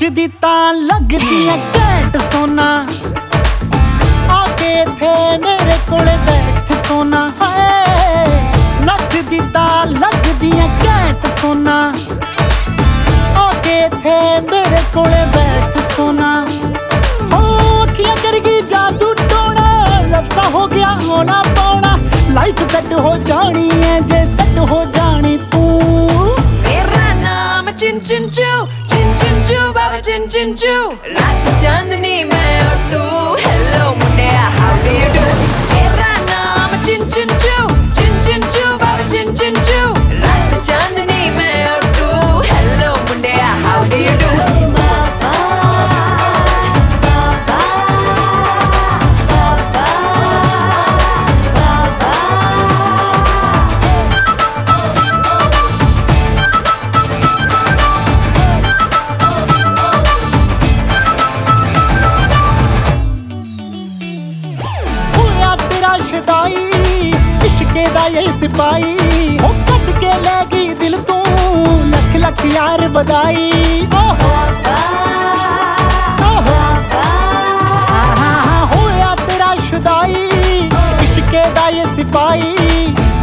कच दिता लगती है घट सोना आके थे मेरे को बैठ सोना है लच दिता लगती है घट सोना आके थे मेरे को बैठ सोना हो अखियाँ करगी जादू टोड़ा लफ्सा हो गया होना पौना लाइफ सेट हो जानी है जे सेट हो जानी तू मेरा नाम चिन चिन बाबा चिन रात चांदनी मैं और तू ਸ਼ਦਾਈ ਇਸ਼ਕੇ ਦਾ ਇਹ ਸਿਪਾਈ ਉਹ ਕੱਢ ਕੇ ਲੈ ਗਈ ਦਿਲ ਤੋਂ, ਲੱਖ ਲੱਖ ਯਾਰ ਵਧਾਈ। ਓਹੋ ਓਹੋ ਹੋਇਆ ਤੇਰਾ ਸ਼ਦਾਈ, ਇਸ਼ਕੇ ਦਾ ਇਹ ਸਿਪਾਈ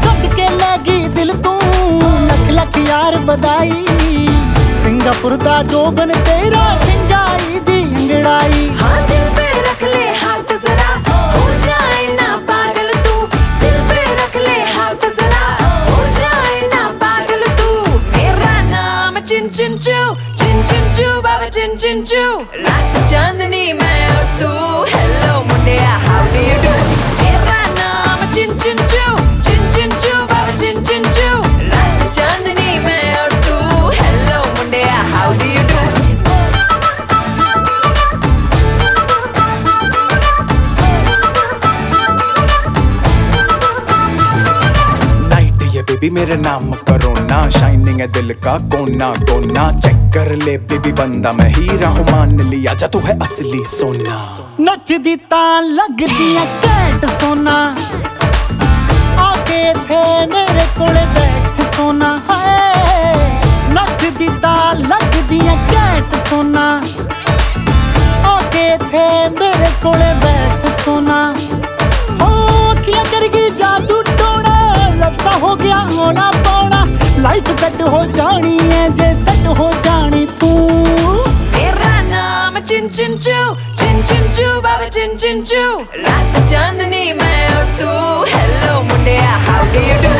ਕੱਢ ਕੇ ਲੈ ਗਈ ਦਿਲ ਤੋਂ, ਲੱਖ ਲੱਖ ਯਾਰ ਵਧਾਈ। ਸਿੰਗਾਪੁਰ ਦਾ ਜੋਬਨ ਤੇਰਾ ਸ਼ਿੰਗਾਈ ਦੀ ਅੰਗੜਾਈ। चिन चू चिन चिन चू बाबा चिन चिन चू रात चांदनी मैं और तू hello मुंडिया how do you do baby मेरे नाम करो ना। शाइनिंग है दिल का कोना कोना। चेक कर ले बेबी बंदा मैं हीरा हूँ, मान लिया जा, तू है असली सोना। नच दी ता लग दिया कैट सोना। आके थे मेरे कोले बैठ लाइफ सेट हो जानी है, जे सेट हो जानी तू। तेरा नाम चिन चिन चू, चिन चिन चू, बाबा चिन चिन चू। रात चांदनी मैं और तू। हेलो मुंडिया हाउ डू यू डू